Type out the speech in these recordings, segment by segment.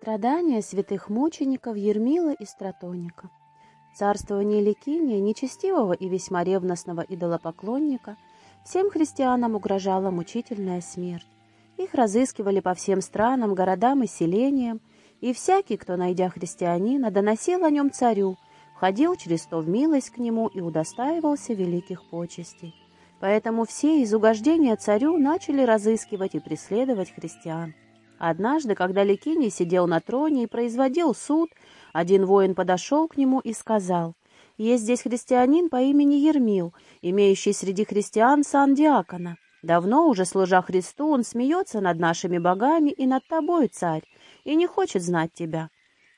Страдания святых мучеников Ермила и Стратоника. Царствование Ликиния, нечестивого и весьма ревностного идолопоклонника, всем христианам угрожала мучительная смерть. Их разыскивали по всем странам, городам и селениям, и всякий, кто, найдя христианина, доносил о нем царю, входил через то в милость к нему и удостаивался великих почестей. Поэтому все из угождения царю начали разыскивать и преследовать христиан. Однажды, когда Ликиний сидел на троне и производил суд, один воин подошел к нему и сказал, «Есть здесь христианин по имени Ермил, имеющий среди христиан сан диакона. Давно уже, служа Христу, он смеется над нашими богами и над тобой, царь, и не хочет знать тебя».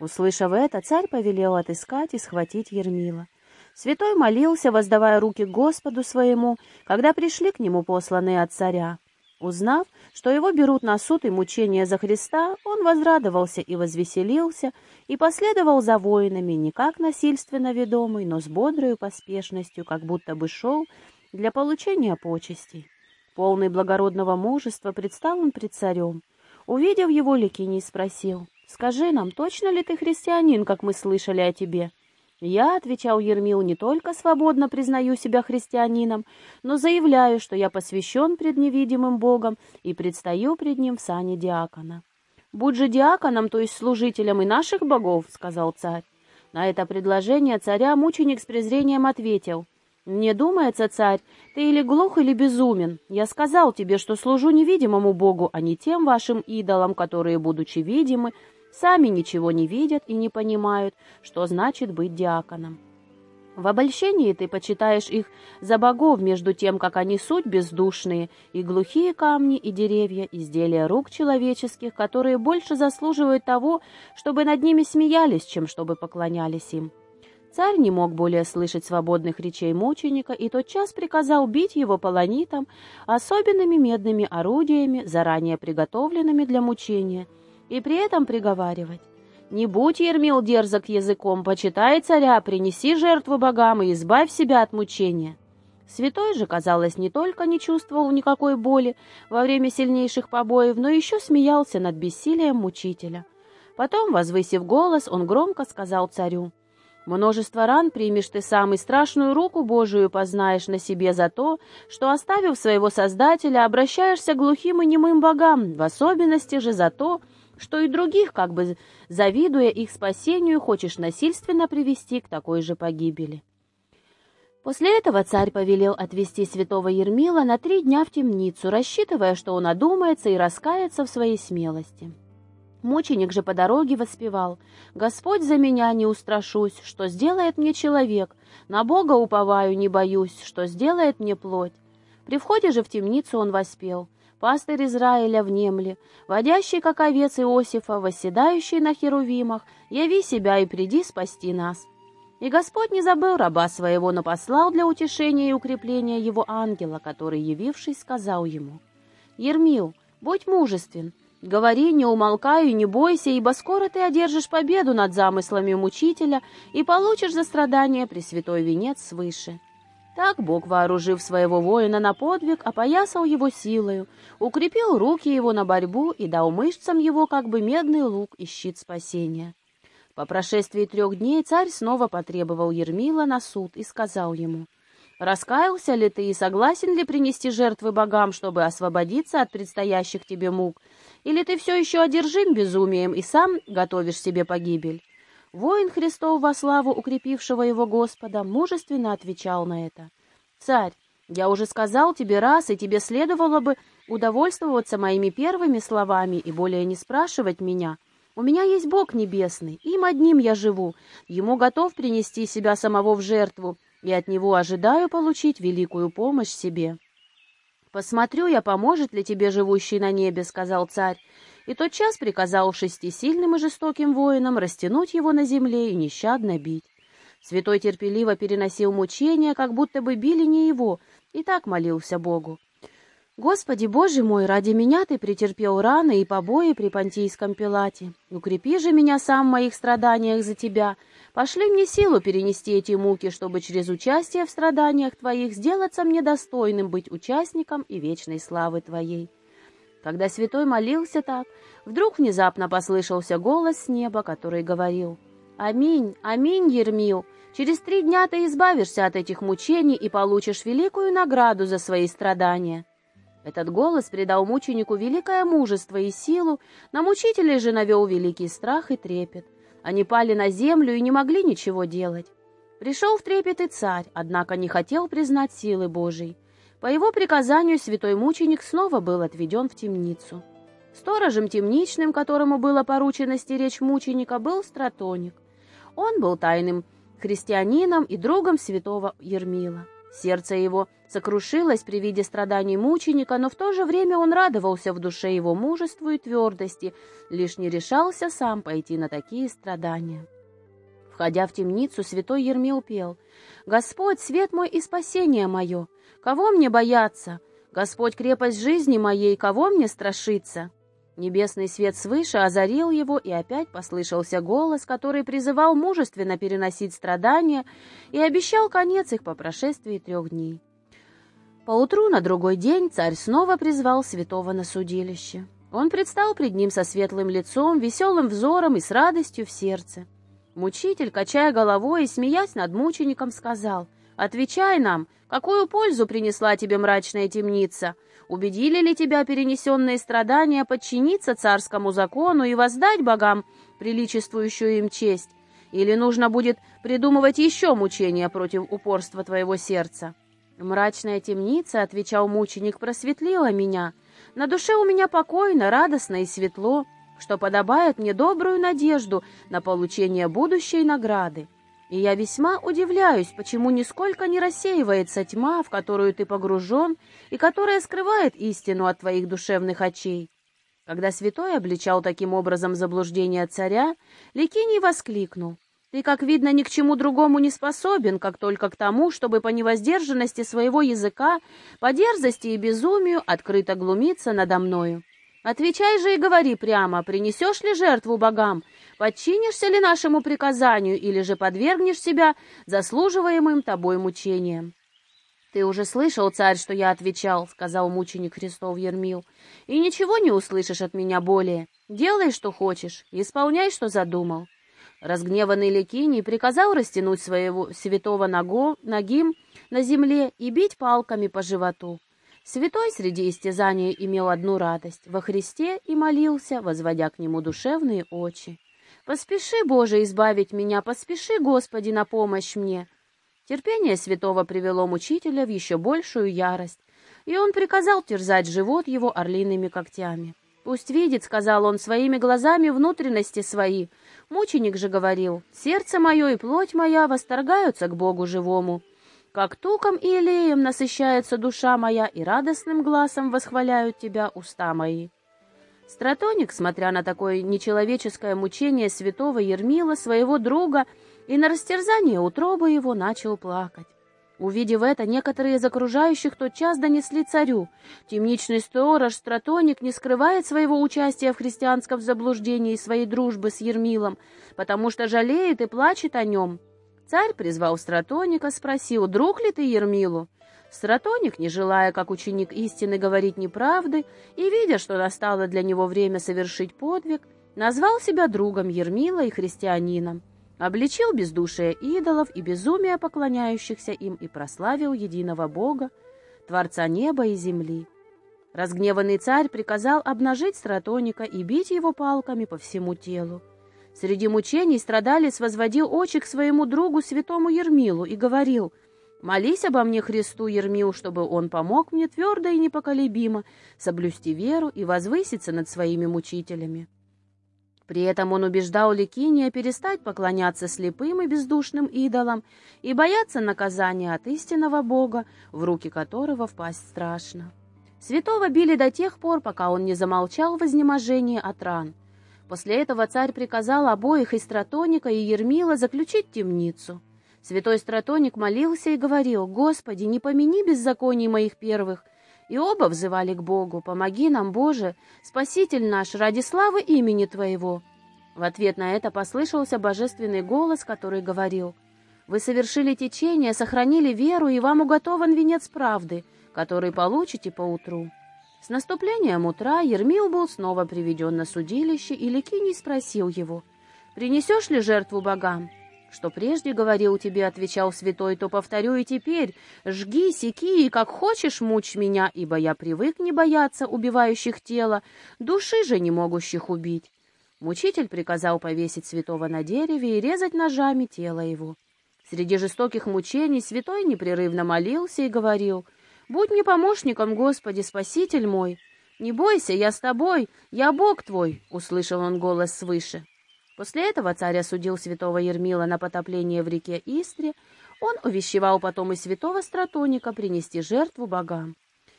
Услышав это, царь повелел отыскать и схватить Ермила. Святой молился, воздавая руки Господу своему, когда пришли к нему посланные от царя. Узнав, что его берут на суд и мучения за Христа, он возрадовался и возвеселился, и последовал за воинами, не как насильственно ведомый, но с бодрою поспешностью, как будто бы шел для получения почестей. Полный благородного мужества предстал он пред царем. Увидев его, Ликиний спросил, «Скажи нам, точно ли ты христианин, как мы слышали о тебе?» «Я, — отвечал Ермил, — не только свободно признаю себя христианином, но заявляю, что я посвящен пред невидимым Богом и предстаю пред Ним в сане диакона». «Будь же диаконом, то есть служителем и наших богов», — сказал царь. На это предложение царя мученик с презрением ответил. «Мне думается, царь, ты или глух, или безумен. Я сказал тебе, что служу невидимому Богу, а не тем вашим идолам, которые, будучи видимы, сами ничего не видят и не понимают, что значит быть диаконом. В обольщении ты почитаешь их за богов, между тем, как они суть бездушные, и глухие камни и деревья, изделия рук человеческих, которые больше заслуживают того, чтобы над ними смеялись, чем чтобы поклонялись им. Царь не мог более слышать свободных речей мученика и тотчас приказал бить его полонитом, особенными медными орудиями, заранее приготовленными для мучения – и при этом приговаривать. «Не будь, Ермил, дерзок языком, почитай царя, принеси жертву богам и избавь себя от мучения». Святой же, казалось, не только не чувствовал никакой боли во время сильнейших побоев, но еще смеялся над бессилием мучителя. Потом, возвысив голос, он громко сказал царю, «Множество ран примешь ты сам, и страшную руку Божию познаешь на себе за то, что, оставив своего Создателя, обращаешься глухим и немым богам, в особенности же за то, что и других, как бы завидуя их спасению, хочешь насильственно привести к такой же погибели. После этого царь повелел отвести святого Ермила на три дня в темницу, рассчитывая, что он одумается и раскается в своей смелости. Мученик же по дороге воспевал «Господь за меня не устрашусь, что сделает мне человек, на Бога уповаю, не боюсь, что сделает мне плоть». При входе же в темницу он воспел пастырь Израиля внемли, водящий, как овец Иосифа, восседающий на херувимах, яви себя и приди спасти нас. И Господь не забыл раба своего, но послал для утешения и укрепления его ангела, который, явившись, сказал ему, «Ермил, будь мужествен, говори, не умолкай и не бойся, ибо скоро ты одержишь победу над замыслами мучителя и получишь за страдания пресвятой венец свыше». Так Бог, вооружив своего воина на подвиг, опоясал его силою, укрепил руки его на борьбу и дал мышцам его как бы медный лук и щит спасения. По прошествии трех дней царь снова потребовал Ермила на суд и сказал ему, «Раскаялся ли ты и согласен ли принести жертвы богам, чтобы освободиться от предстоящих тебе мук? Или ты все еще одержим безумием и сам готовишь себе погибель?» Воин Христов во славу укрепившего его Господа мужественно отвечал на это. «Царь, я уже сказал тебе раз, и тебе следовало бы удовольствоваться моими первыми словами и более не спрашивать меня. У меня есть Бог небесный, им одним я живу, ему готов принести себя самого в жертву, и от него ожидаю получить великую помощь себе». «Посмотрю я, поможет ли тебе живущий на небе», — сказал царь, и тотчас приказал шести сильным и жестоким воинам растянуть его на земле и нещадно бить. Святой терпеливо переносил мучения, как будто бы били не его, и так молился Богу. «Господи, Боже мой, ради меня Ты претерпел раны и побои при Понтийском Пилате. Укрепи же меня сам в моих страданиях за Тебя. Пошли мне силу перенести эти муки, чтобы через участие в страданиях Твоих сделаться мне достойным быть участником и вечной славы Твоей». Когда святой молился так, вдруг внезапно послышался голос с неба, который говорил «Аминь, аминь, Ермил, через три дня ты избавишься от этих мучений и получишь великую награду за свои страдания». Этот голос придал мученику великое мужество и силу, на мучителей же навел великий страх и трепет. Они пали на землю и не могли ничего делать. Пришел в трепет и царь, однако не хотел признать силы Божией. По его приказанию святой мученик снова был отведен в темницу. Сторожем темничным, которому было поручено стеречь мученика, был стратоник. Он был тайным христианином и другом святого Ермила. Сердце его сокрушилось при виде страданий мученика, но в то же время он радовался в душе его мужеству и твердости, лишь не решался сам пойти на такие страдания. Входя в темницу, святой Ермил пел «Господь, свет мой и спасение мое! Кого мне бояться? Господь, крепость жизни моей, кого мне страшиться?» Небесный свет свыше озарил его, и опять послышался голос, который призывал мужественно переносить страдания и обещал конец их по прошествии трех дней. Поутру на другой день царь снова призвал святого на судилище. Он предстал пред ним со светлым лицом, веселым взором и с радостью в сердце. Мучитель, качая головой и смеясь над мучеником, сказал, «Отвечай нам, какую пользу принесла тебе мрачная темница? Убедили ли тебя перенесенные страдания подчиниться царскому закону и воздать богам приличествующую им честь? Или нужно будет придумывать еще мучения против упорства твоего сердца?» «Мрачная темница», — отвечал мученик, — «просветлила меня. На душе у меня покойно, радостно и светло» что подобает мне добрую надежду на получение будущей награды. И я весьма удивляюсь, почему нисколько не рассеивается тьма, в которую ты погружен, и которая скрывает истину от твоих душевных очей. Когда святой обличал таким образом заблуждение царя, Ликиний воскликнул. «Ты, как видно, ни к чему другому не способен, как только к тому, чтобы по невоздержанности своего языка, по дерзости и безумию открыто глумиться надо мною. Отвечай же и говори прямо, принесешь ли жертву богам, подчинишься ли нашему приказанию или же подвергнешь себя заслуживаемым тобой мучениям. «Ты уже слышал, царь, что я отвечал», — сказал мученик Христов Ермил, «и ничего не услышишь от меня более. Делай, что хочешь, исполняй, что задумал». Разгневанный Лекиний приказал растянуть своего святого ногу, ногим на земле и бить палками по животу. Святой среди истязания имел одну радость — во Христе и молился, возводя к нему душевные очи. «Поспеши, Боже, избавить меня, поспеши, Господи, на помощь мне!» Терпение святого привело мучителя в еще большую ярость, и он приказал терзать живот его орлиными когтями. «Пусть видит», — сказал он, — «своими глазами внутренности свои». Мученик же говорил, «Сердце мое и плоть моя восторгаются к Богу живому». Как туком и елеем насыщается душа моя, и радостным глазом восхваляют тебя уста мои. Стратоник, смотря на такое нечеловеческое мучение святого Ермила, своего друга, и на растерзание утробы его начал плакать. Увидев это, некоторые из окружающих тотчас донесли царю. Темничный сторож, стратоник, не скрывает своего участия в христианском заблуждении и своей дружбы с Ермилом, потому что жалеет и плачет о нем. Царь призвал Стратоника, спросил, друг ли ты Ермилу? Стратоник, не желая, как ученик истины, говорить неправды, и, видя, что настало для него время совершить подвиг, назвал себя другом Ермила и христианином, обличил бездушие идолов и безумие поклоняющихся им и прославил единого Бога, Творца неба и земли. Разгневанный царь приказал обнажить стратоника и бить его палками по всему телу. Среди мучений страдалец возводил очи к своему другу святому Ермилу и говорил, «Молись обо мне Христу, Ермил, чтобы он помог мне твердо и непоколебимо соблюсти веру и возвыситься над своими мучителями». При этом он убеждал Ликиния перестать поклоняться слепым и бездушным идолам и бояться наказания от истинного Бога, в руки которого впасть страшно. Святого били до тех пор, пока он не замолчал в изнеможении от ран – После этого царь приказал обоих и Стратоника, и Ермила заключить темницу. Святой Стратоник молился и говорил, «Господи, не помяни беззаконий моих первых». И оба взывали к Богу, «Помоги нам, Боже, Спаситель наш, ради славы имени Твоего». В ответ на это послышался божественный голос, который говорил, «Вы совершили течение, сохранили веру, и вам уготован венец правды, который получите поутру». С наступлением утра Ермил был снова приведен на судилище, и Ликиний спросил его, «Принесешь ли жертву богам?» «Что прежде говорил тебе, — отвечал святой, — то повторю и теперь. Жги, секи и как хочешь мучь меня, ибо я привык не бояться убивающих тело, души же не могущих убить». Мучитель приказал повесить святого на дереве и резать ножами тело его. Среди жестоких мучений святой непрерывно молился и говорил — Будь мне помощником, Господи, Спаситель мой. Не бойся, я с тобой, я Бог твой, — услышал он голос свыше. После этого царь осудил святого Ермила на потопление в реке Истре. Он увещевал потом и святого Стратоника принести жертву богам.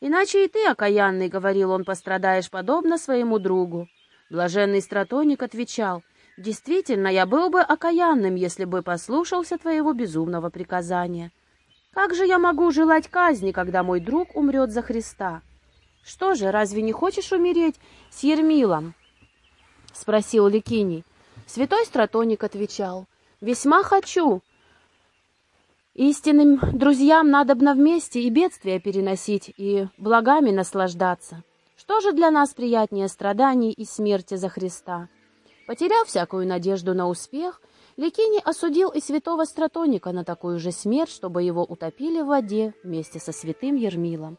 «Иначе и ты, окаянный, — говорил он, — пострадаешь подобно своему другу». Блаженный Стратоник отвечал, «Действительно, я был бы окаянным, если бы послушался твоего безумного приказания». Как же я могу желать казни, когда мой друг умрет за Христа? Что же, разве не хочешь умереть с Ермилом? Спросил Ликиний. Святой Стратоник отвечал. Весьма хочу. Истинным друзьям надобно вместе и бедствия переносить, и благами наслаждаться. Что же для нас приятнее страданий и смерти за Христа? Потеряв всякую надежду на успех, Ликини осудил и святого Стратоника на такую же смерть, чтобы его утопили в воде вместе со святым Ермилом.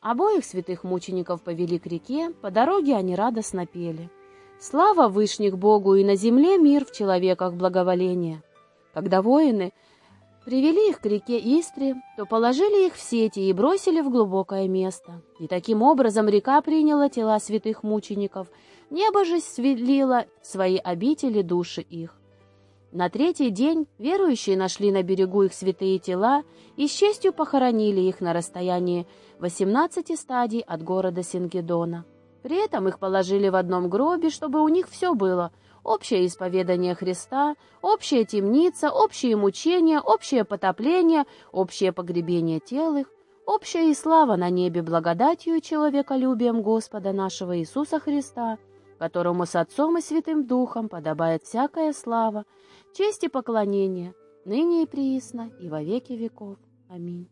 Обоих святых мучеников повели к реке, по дороге они радостно пели. «Слава Вышних Богу и на земле мир в человеках благоволение!» Когда воины привели их к реке Истре, то положили их в сети и бросили в глубокое место. И таким образом река приняла тела святых мучеников, небо же свелило свои обители души их. На третий день верующие нашли на берегу их святые тела и с честью похоронили их на расстоянии 18 стадий от города Сингедона. При этом их положили в одном гробе, чтобы у них все было – общее исповедание Христа, общая темница, общие мучения, общее потопление, общее погребение тел их, общая и слава на небе благодатью и человеколюбием Господа нашего Иисуса Христа, которому с Отцом и Святым Духом подобает всякая слава, честь и поклонение, ныне и приисно, и во веки веков. Аминь.